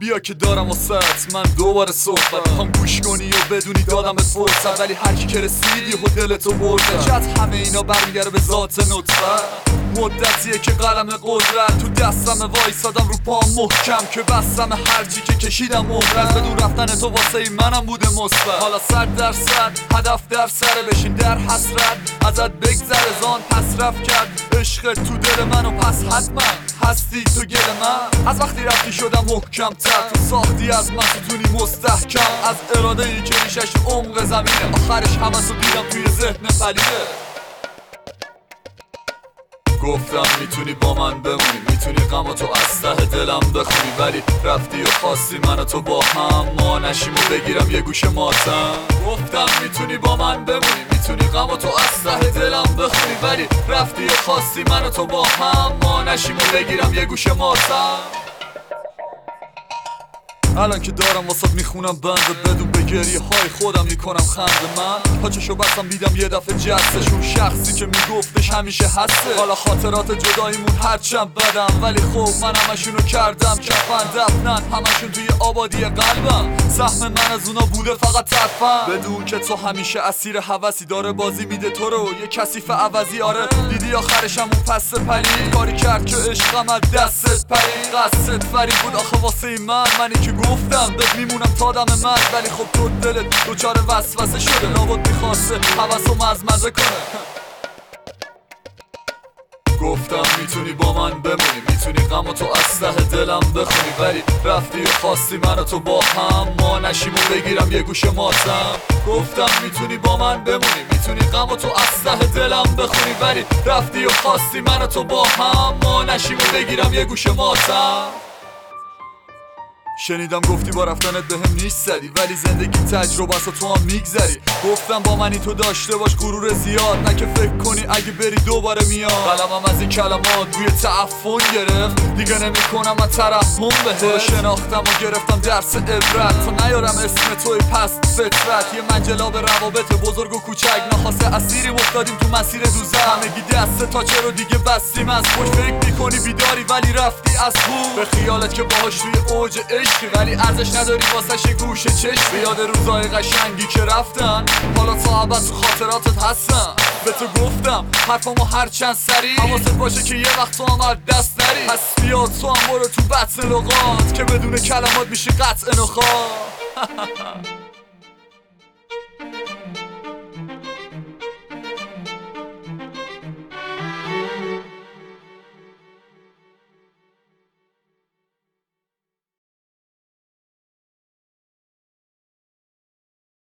بیا که دارم واسط من دوباره صحبت می‌خوام گوش کنی و بدونی دادم به فرصت ولی هر کی که رسیدی و دلتو برده. شاید همه اینا برمیگره به ذات نطفه؟ مدتیه که قلم قدرت تو دستم وایسادم رو پام محکم که بستم هرچی که کشیدم مهرت بدون رفتن تو واسه ای منم بوده مثبت حالا صد درصد هدف در سره بشین در حسرت. ازت بگذره زان پس رفت کرد. عشق تو دل منو پس حتما. هستی تو گل من. از وقتی رفتی شدم محکم تر تو ساختی از من ستونی مستحکم. از اراده ای که ریشش عمق زمینه. آخرش همه دیدم توی ذهن پلیده گفتم می‌تونی با من بمونی. می‌تونی غم از ته دلم بخونی. ولی رفتی و خواستی من تو با هم. ما نشیم و بگیرم یه گوشه ماتم. گفتم می‌تونی با من بمونی. می‌تونی غم از بخونی ولی رفتی خواستی من و تو با هم. ما نشیم و بگیرم یه گوشه ماتم الان که دارم واسات می‌خونم بنده بدون به گریه های خودم می‌کنم خنده من. پاچشو بستم دیدم یه دفعه جستش اون شخصی که میگفتش همیشه هسته. حالا خاطرات جداییمون هرچند بدم ولی خب من همشونو کردم. کفن دفنن همشون توی آبادی قلبم. سهم من از اونا بوده فقط ترفم بدون که تو همیشه اسیر حوثی داره بازی میده تو رو. یه کثیف عوضی آره. دیدی آخرشم اون پس پلی کاری کرد که عشقم از دستت پری. قصد فری بود آخه واسه من. منی که گفتم بهت میمونم تا دم مرگ. ولی خب تو دلت دوچار وسوسه شده. لابد می‌خواسته حوث و مزمزه کنه. گفتم می‌تونی با من بمونی. می‌تونی غم تو از ته دلم بخونی. ولی رفتی و خواستی من تو با هم ما نشیم و بگیرم یه گوشه ماتم. گفتم می‌تونی با من بمونی. می‌تونی غم تو از ته دلم بخونی. ولی رفتی و خواستی من تو با هم ما نشیم و بگیرم یه گوشه ماتم. شنیدم گفتی با رفتنت به هم نیست زدی ولی زندگی تجربه است تو هم میگذری. گفتم با منی تو داشته باش غرور زیاد نه که فکر کنی اگه بری دوباره میاد. قلمم از این کلمات بوی تعفن گرفت. دیگه نمی‌کنم من ترحم به تو رو شناختم و گرفتم درس عبرت. تا نیارم اسم توی پس فطرت. یه به روابط بزرگ و کوچک. نخواسته اسیری افتادیم تو مسیر دوزه همگی دست تا چرا دیگه بستیم. از خوش فکر می‌کنی بیداری ولی رفتی از خود به خیالت که باهاش توی اوج عشقی ولی ارزش نداری واسش یه گوشه چشم. یاد روزای قشنگی که رفتن. حالا تا تو خاطراتت هستن. به تو گفتم حرفامو هر چند سری. حواست باشه که یه وقت تو هم دست نری. پس بیا تو هم برو تو بطن لغات که بدون کلمات میشه قطع نخواه.